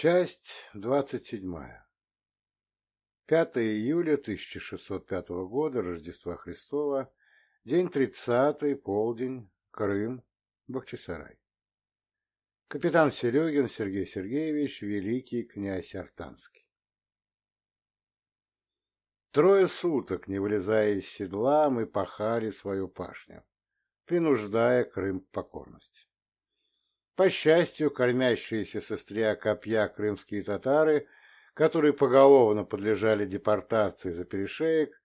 Часть двадцать седьмая. 5 июля 1605 года, Рождества Христова, день тридцатый, полдень, Крым, Бахчисарай. Капитан Серегин Сергей Сергеевич, великий князь Артанский. Трое суток, не вылезая из седла, мы пахали свою пашню, принуждая Крым к покорности. По счастью, кормящиеся со стрия копья крымские татары, которые поголовно подлежали депортации за перешеек,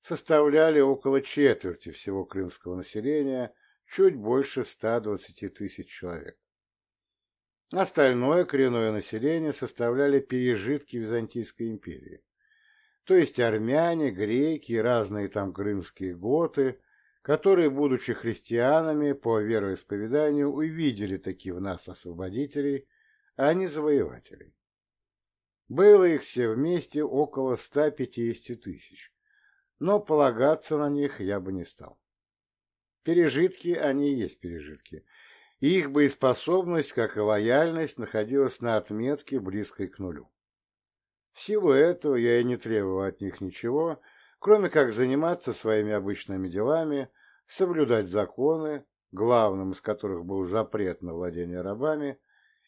составляли около четверти всего крымского населения, чуть больше 120 тысяч человек. Остальное коренное население составляли пережитки Византийской империи, то есть армяне, греки разные там крымские готы, которые, будучи христианами по вероисповеданию, увидели таки в нас освободителей, а не завоевателей. Было их все вместе около 150 тысяч, но полагаться на них я бы не стал. Пережитки, они и есть пережитки, и их боеспособность, как и лояльность, находилась на отметке, близкой к нулю. В силу этого я и не требовал от них ничего, кроме как заниматься своими обычными делами, соблюдать законы, главным из которых был запрет на владение рабами,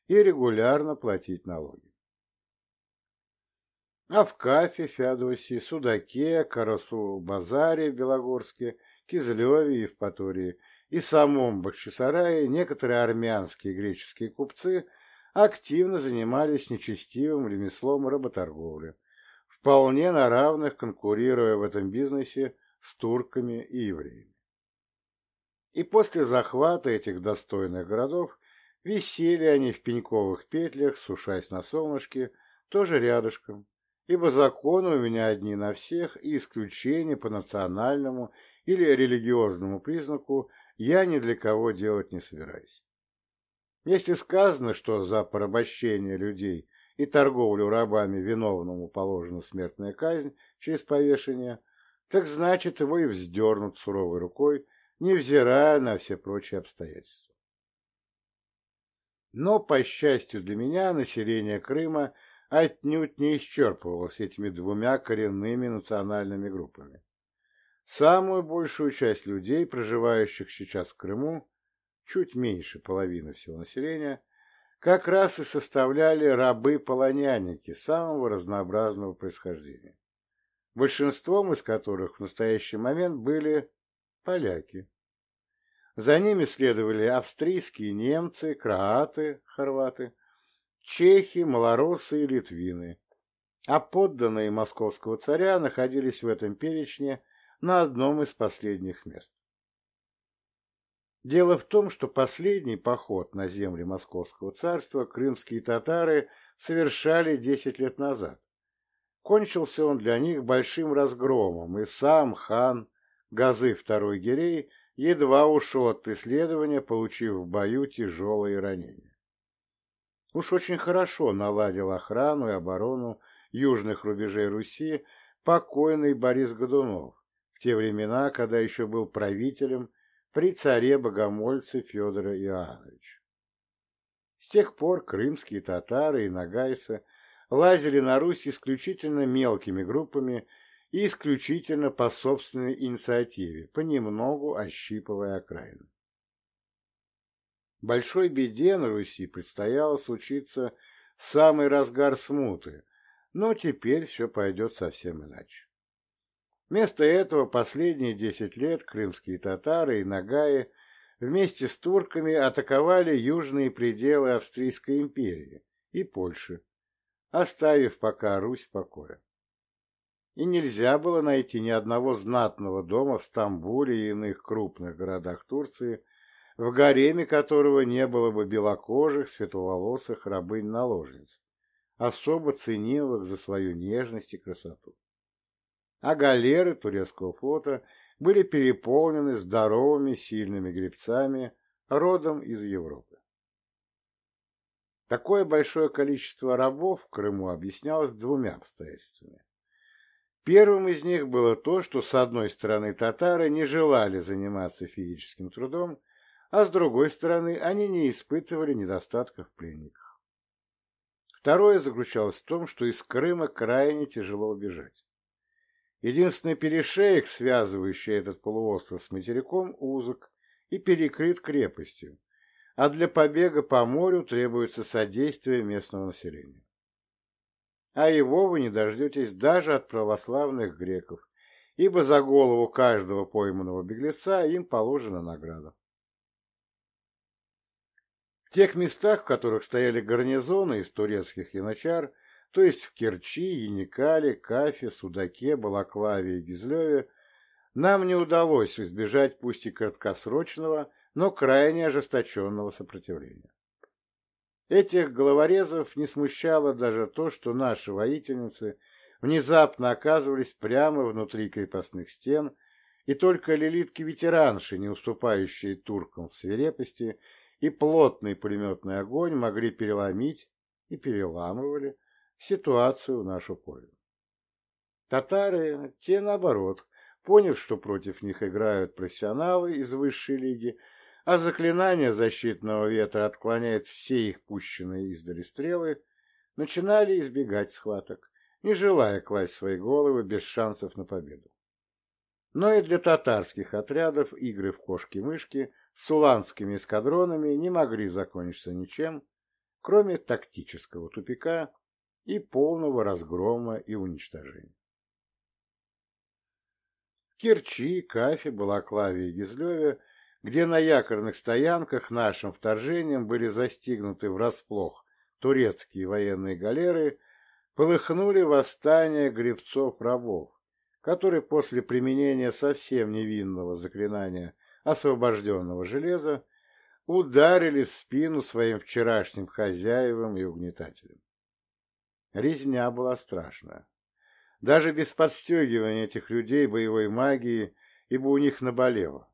и регулярно платить налоги. А в Кафе, Феодосии, Судаке, Карасу-Базаре в Белогорске, Кизлеве Евпатории и самом Бахчисарае некоторые армянские и греческие купцы активно занимались нечестивым ремеслом работорговли, вполне на равных конкурируя в этом бизнесе с турками и евреями. И после захвата этих достойных городов висели они в пеньковых петлях, сушась на солнышке, тоже рядышком, ибо законы у меня одни на всех, и исключения по национальному или религиозному признаку я ни для кого делать не собираюсь. Если сказано, что за порабощение людей и торговлю рабами виновному положена смертная казнь через повешение, так значит его и вздернут суровой рукой, невзирая на все прочие обстоятельства. Но, по счастью для меня, население Крыма отнюдь не исчерпывалось этими двумя коренными национальными группами. Самую большую часть людей, проживающих сейчас в Крыму, чуть меньше половины всего населения, как раз и составляли рабы-полоняники самого разнообразного происхождения, большинством из которых в настоящий момент были поляки. За ними следовали австрийские немцы, кроаты, хорваты, чехи, малоросы и литвины, а подданные московского царя находились в этом перечне на одном из последних мест. Дело в том, что последний поход на земли Московского царства крымские татары совершали десять лет назад. Кончился он для них большим разгромом, и сам хан Газы второй Гирей едва ушел от преследования, получив в бою тяжелые ранения. Уж очень хорошо наладил охрану и оборону южных рубежей Руси покойный Борис Годунов в те времена, когда еще был правителем при царе-богомольце Федора Иоанновича. С тех пор крымские татары и нагайцы лазили на Русь исключительно мелкими группами и исключительно по собственной инициативе, понемногу ощипывая окраины. Большой беде на Руси предстояло случиться в самый разгар смуты, но теперь все пойдет совсем иначе. Вместо этого последние десять лет крымские татары и нагаи вместе с турками атаковали южные пределы Австрийской империи и Польши, оставив пока Русь в покое и нельзя было найти ни одного знатного дома в Стамбуле и иных крупных городах Турции, в гареме которого не было бы белокожих, светловолосых рабынь-наложниц, особо ценимых за свою нежность и красоту. А галеры турецкого флота были переполнены здоровыми, сильными гребцами, родом из Европы. Такое большое количество рабов в Крыму объяснялось двумя обстоятельствами. Первым из них было то, что с одной стороны татары не желали заниматься физическим трудом, а с другой стороны они не испытывали недостатка в пленниках. Второе заключалось в том, что из Крыма крайне тяжело убежать. Единственный перешеек, связывающий этот полуостров с материком, узок и перекрыт крепостью, а для побега по морю требуется содействие местного населения. А его вы не дождетесь даже от православных греков, ибо за голову каждого пойманного беглеца им положена награда. В тех местах, в которых стояли гарнизоны из турецких янычар, то есть в Керчи, Яникале, Кафе, Судаке, Балаклаве и Гизлеве, нам не удалось избежать пусть и краткосрочного, но крайне ожесточенного сопротивления. Этих головорезов не смущало даже то, что наши воительницы внезапно оказывались прямо внутри крепостных стен, и только лилитки-ветеранши, не уступающие туркам в свирепости, и плотный пулеметный огонь могли переломить и переламывали ситуацию в нашу пользу. Татары, те наоборот, поняв, что против них играют профессионалы из высшей лиги, а заклинание защитного ветра отклоняет все их пущенные издали стрелы, начинали избегать схваток, не желая класть свои головы без шансов на победу. Но и для татарских отрядов игры в кошки-мышки с уланскими эскадронами не могли закончиться ничем, кроме тактического тупика и полного разгрома и уничтожения. Керчи, Кафе, Балаклаве и Гизлеве, где на якорных стоянках нашим вторжением были застигнуты врасплох турецкие военные галеры, полыхнули восстания гребцов-рабов, которые после применения совсем невинного заклинания освобожденного железа ударили в спину своим вчерашним хозяевам и угнетателям. Резня была страшная. Даже без подстегивания этих людей боевой магии, ибо у них наболело.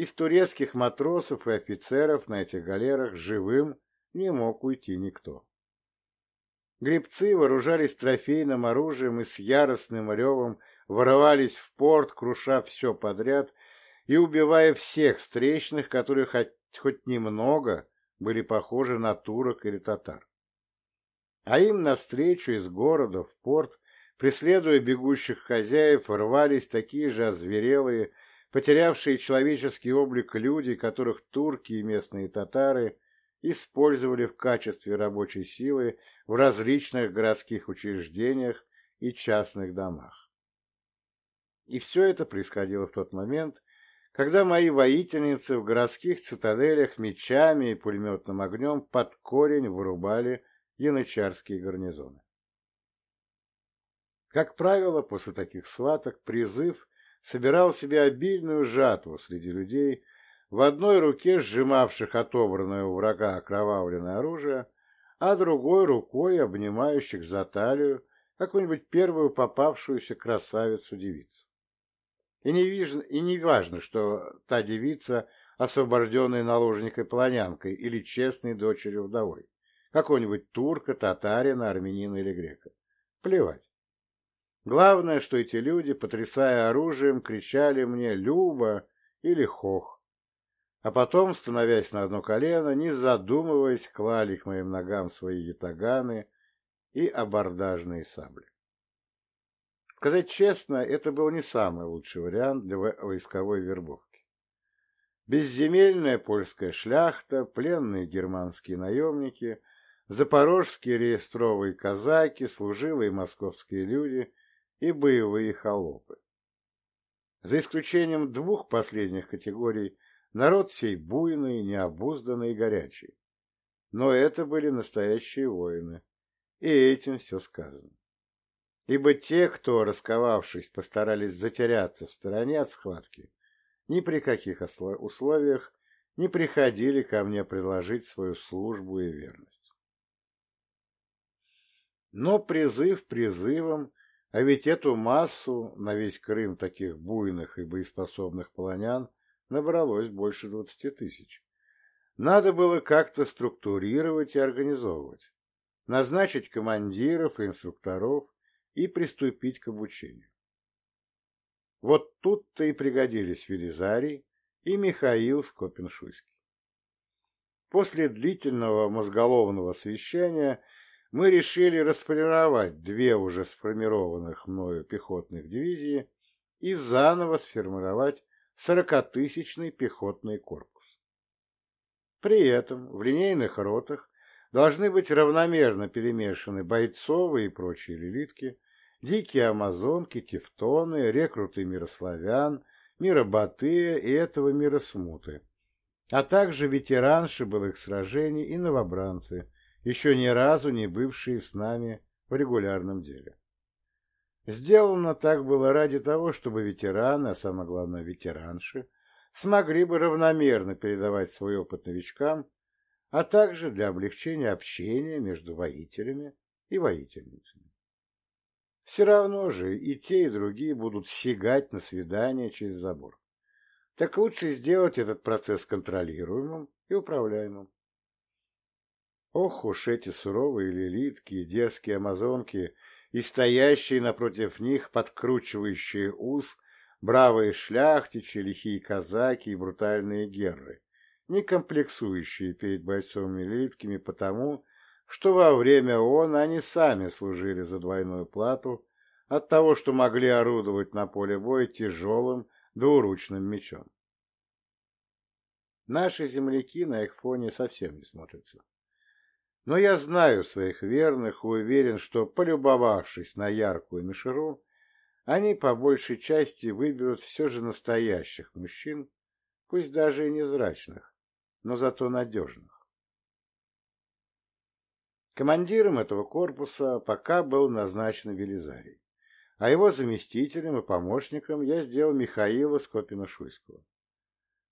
Из турецких матросов и офицеров на этих галерах живым не мог уйти никто. Гребцы вооружались трофейным оружием и с яростным ревом ворвались в порт, круша все подряд и убивая всех встречных, которые хоть, хоть немного были похожи на турок или татар а им навстречу из города в порт, преследуя бегущих хозяев, рвались такие же озверелые, потерявшие человеческий облик люди, которых турки и местные татары использовали в качестве рабочей силы в различных городских учреждениях и частных домах. И все это происходило в тот момент, когда мои воительницы в городских цитаделях мечами и пулеметным огнем под корень вырубали янычарские гарнизоны. Как правило, после таких сваток призыв собирал себе обильную жатву среди людей, в одной руке сжимавших отобранное у врага окровавленное оружие, а другой рукой обнимающих за талию какую-нибудь первую попавшуюся красавицу-девицу. И не, и не важно, что та девица, освобожденная наложникой-полонянкой или честной дочерью вдовой какого-нибудь турка, татарина, армянина или грека. Плевать. Главное, что эти люди, потрясая оружием, кричали мне «Люба» или «Хох», а потом, становясь на одно колено, не задумываясь, клали к моим ногам свои ятаганы и абордажные сабли. Сказать честно, это был не самый лучший вариант для войсковой вербовки. Безземельная польская шляхта, пленные германские наемники, запорожские реестровые казаки, служилые московские люди и боевые холопы. За исключением двух последних категорий, народ сей буйный, необузданный и горячий. Но это были настоящие воины, и этим все сказано. Ибо те, кто, расковавшись, постарались затеряться в стороне от схватки, ни при каких условиях не приходили ко мне предложить свою службу и верность. Но призыв призывом, а ведь эту массу на весь Крым таких буйных и боеспособных полонян набралось больше двадцати тысяч. Надо было как-то структурировать и организовывать, назначить командиров и инструкторов и приступить к обучению. Вот тут-то и пригодились Велизарий и Михаил Скопин-Шуйский. после длительного мозголовного совещания мы решили расформировать две уже сформированных мною пехотных дивизии и заново сформировать сорокатысячный пехотный корпус. При этом в линейных ротах должны быть равномерно перемешаны бойцовые и прочие лилитки, дикие амазонки, тевтоны, рекруты мирославян, миробатыя и этого мира смуты, а также ветеранши былых сражений и новобранцы, еще ни разу не бывшие с нами в регулярном деле. Сделано так было ради того, чтобы ветераны, а самое главное ветеранши, смогли бы равномерно передавать свой опыт новичкам, а также для облегчения общения между воителями и воительницами. Все равно же и те, и другие будут сигать на свидание через забор. Так лучше сделать этот процесс контролируемым и управляемым. Ох уж эти суровые лилитки, дерзкие амазонки и стоящие напротив них подкручивающие ус бравые шляхтичи, лихие казаки и брутальные герры, не комплексующие перед бойцовыми лилитками потому, что во время он они сами служили за двойную плату от того, что могли орудовать на поле боя тяжелым двуручным мечом. Наши земляки на их фоне совсем не смотрятся. Но я знаю своих верных и уверен, что, полюбовавшись на яркую мишеру, они по большей части выберут все же настоящих мужчин, пусть даже и незрачных, но зато надежных. Командиром этого корпуса пока был назначен Велизарий, а его заместителем и помощником я сделал Михаила Скопина-Шуйского.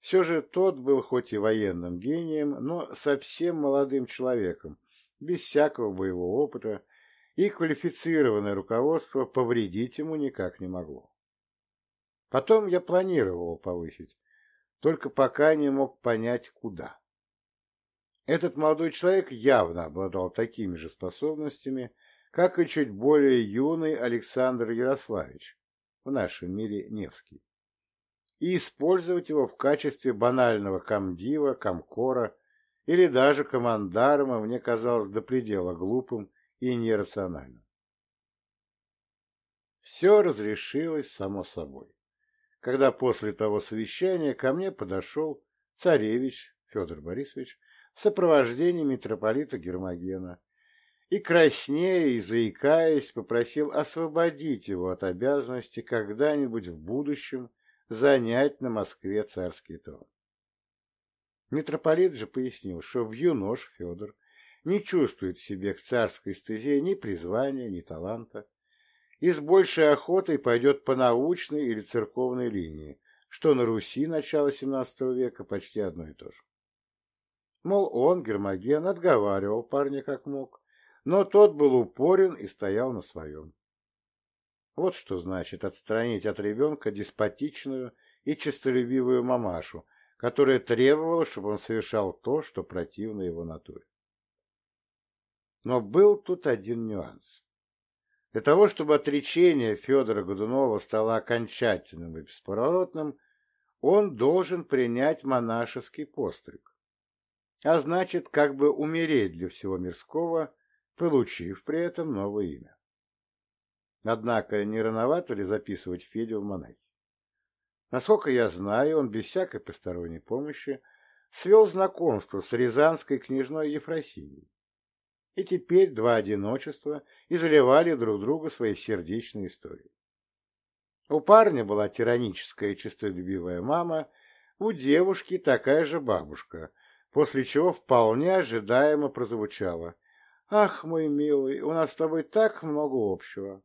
Все же тот был хоть и военным гением, но совсем молодым человеком, без всякого боевого опыта, и квалифицированное руководство повредить ему никак не могло. Потом я планировал повысить, только пока не мог понять, куда. Этот молодой человек явно обладал такими же способностями, как и чуть более юный Александр Ярославич, в нашем мире Невский, и использовать его в качестве банального комдива, комкора или даже командарма мне казалось до предела глупым и нерациональным. Все разрешилось само собой, когда после того совещания ко мне подошел царевич Федор Борисович в сопровождении митрополита Гермогена и, краснея и заикаясь, попросил освободить его от обязанности когда-нибудь в будущем занять на Москве царский трон. Митрополит же пояснил, что вьюнош Федор не чувствует в себе к царской стезе ни призвания, ни таланта, и с большей охотой пойдет по научной или церковной линии, что на Руси начала XVII века почти одно и то же. Мол, он, Гермоген, отговаривал парня как мог, но тот был упорен и стоял на своем. Вот что значит отстранить от ребенка деспотичную и честолюбивую мамашу, которая требовала, чтобы он совершал то, что противно его натуре. Но был тут один нюанс. Для того, чтобы отречение Федора Годунова стало окончательным и бесповоротным, он должен принять монашеский постриг а значит, как бы умереть для всего мирского, получив при этом новое имя. Однако не рановато ли записывать Федю в монахи? Насколько я знаю, он без всякой посторонней помощи свел знакомство с рязанской княжной Ефросинией. И теперь два одиночества изливали друг другу свои сердечные истории. У парня была тираническая честолюбивая мама, у девушки такая же бабушка, после чего вполне ожидаемо прозвучало. «Ах, мой милый, у нас с тобой так много общего!»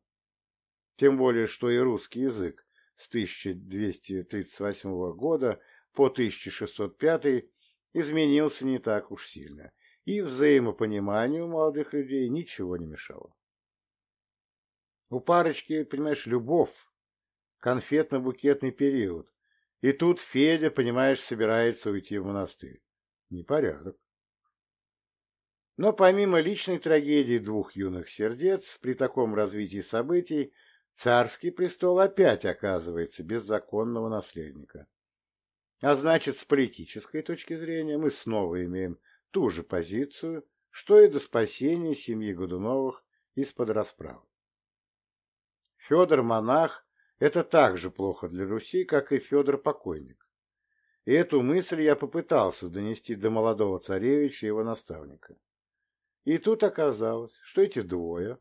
Тем более, что и русский язык с 1238 года по 1605 изменился не так уж сильно, и взаимопониманию молодых людей ничего не мешало. У парочки, понимаешь, любовь, конфетно-букетный период, и тут Федя, понимаешь, собирается уйти в монастырь. Непорядок. Но помимо личной трагедии двух юных сердец, при таком развитии событий царский престол опять оказывается без законного наследника. А значит, с политической точки зрения мы снова имеем ту же позицию, что и до спасения семьи Годуновых из-под расправы. Федор-монах – это так же плохо для Руси, как и Федор-покойник. И эту мысль я попытался донести до молодого царевича и его наставника. И тут оказалось, что эти двое,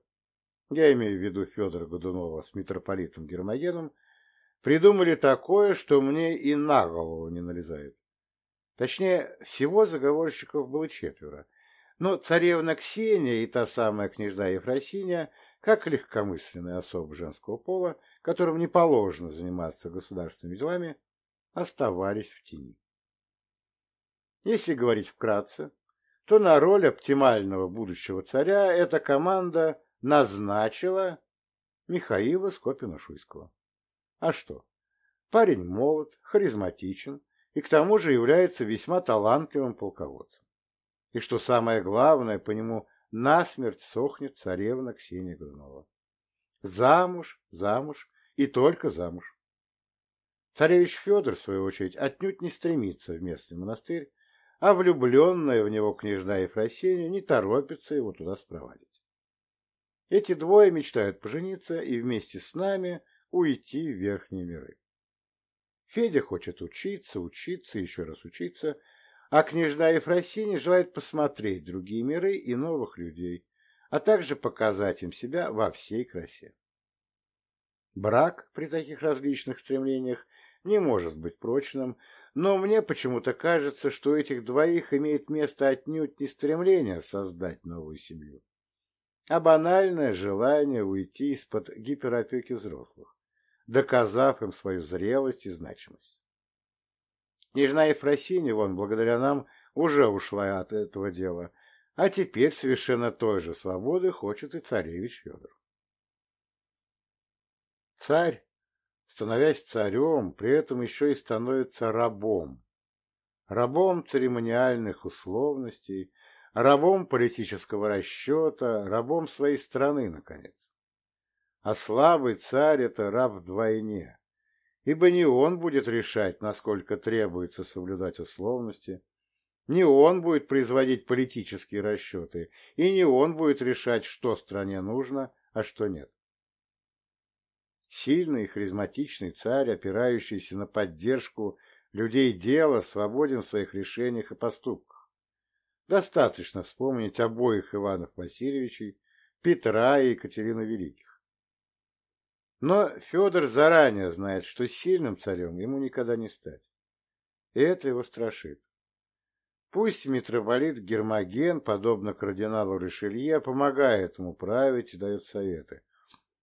я имею в виду Федора Годунова с митрополитом Гермогеном, придумали такое, что мне и на голову не налезает. Точнее, всего заговорщиков было четверо, но царевна Ксения и та самая княжна Ефросиния, как легкомысленные особы женского пола, которым не положено заниматься государственными делами, оставались в тени. Если говорить вкратце, то на роль оптимального будущего царя эта команда назначила Михаила Скопина-Шуйского. А что? Парень молод, харизматичен и к тому же является весьма талантливым полководцем. И что самое главное, по нему насмерть сохнет царевна Ксения Годунова. Замуж, замуж и только замуж. Царевич Федор, в свою очередь, отнюдь не стремится в местный монастырь, а влюбленная в него княжна Ефросинья не торопится его туда спровадить. Эти двое мечтают пожениться и вместе с нами уйти в верхние миры. Федя хочет учиться, учиться, еще раз учиться, а княжна Ефросинья желает посмотреть другие миры и новых людей, а также показать им себя во всей красе. Брак при таких различных стремлениях не может быть прочным, но мне почему-то кажется, что у этих двоих имеет место отнюдь не стремление создать новую семью, а банальное желание уйти из-под гиперопеки взрослых, доказав им свою зрелость и значимость. Княжна Ефросинья, вон, благодаря нам, уже ушла от этого дела, а теперь совершенно той же свободы хочет и царевич Федор. Царь становясь царем, при этом еще и становится рабом. Рабом церемониальных условностей, рабом политического расчета, рабом своей страны, наконец. А слабый царь — это раб вдвойне, ибо не он будет решать, насколько требуется соблюдать условности, не он будет производить политические расчеты, и не он будет решать, что стране нужно, а что нет. Сильный и харизматичный царь, опирающийся на поддержку людей дела, свободен в своих решениях и поступках. Достаточно вспомнить обоих Иванов Васильевичей, Петра и Екатерину Великих. Но Федор заранее знает, что сильным царем ему никогда не стать. И это его страшит. Пусть митрополит Гермоген, подобно кардиналу Ришелье, помогает ему править и дает советы,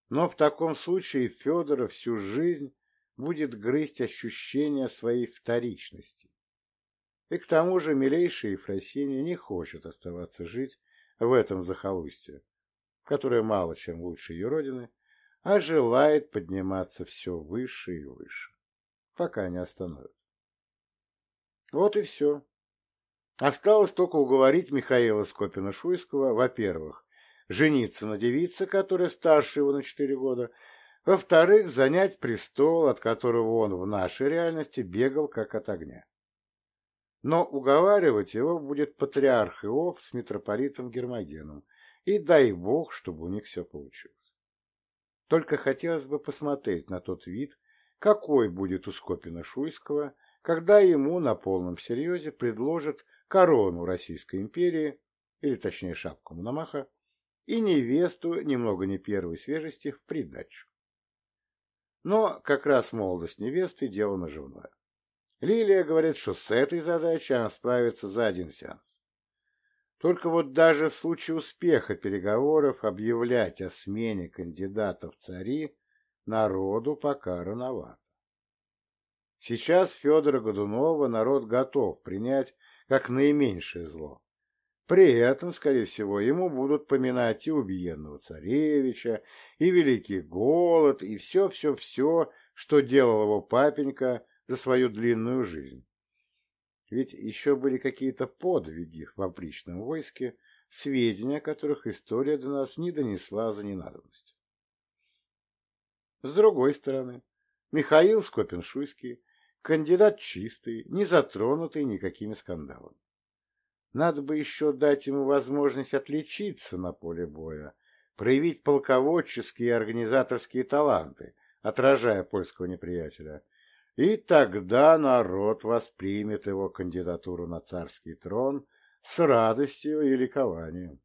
но в таком случае Федора всю жизнь будет грызть ощущение своей вторичности. И к тому же милейшая Ефросинья не хочет оставаться жить в этом захолустье, которое мало чем лучше ее родины, а желает подниматься все выше и выше, пока не остановят. Вот и все. Осталось только уговорить Михаила Скопина-Шуйского, во-первых, жениться на девице, которая старше его на четыре года, во-вторых, занять престол, от которого он в нашей реальности бегал как от огня. Но уговаривать его будет патриарх Иов с митрополитом Гермогеном, и дай бог, чтобы у них все получилось. Только хотелось бы посмотреть на тот вид, какой будет у Скопина Шуйского, когда ему на полном серьезе предложат корону Российской империи, или точнее шапку Мономаха, и невесту, немного не первой свежести, в придачу. Но как раз молодость невесты – дело наживное. Лилия говорит, что с этой задачей она справится за один сеанс. Только вот даже в случае успеха переговоров объявлять о смене кандидатов в цари народу пока рановато. Сейчас Федора Годунова народ готов принять как наименьшее зло. При этом, скорее всего, ему будут поминать и убиенного царевича, и великий голод, и все-все-все, что делал его папенька за свою длинную жизнь. Ведь еще были какие-то подвиги в опричном войске, сведения о которых история до нас не донесла за ненадобностью. С другой стороны, Михаил Скопин-Шуйский – кандидат чистый, не затронутый никакими скандалами. Надо бы еще дать ему возможность отличиться на поле боя, проявить полководческие и организаторские таланты, отражая польского неприятеля. И тогда народ воспримет его кандидатуру на царский трон с радостью и ликованием.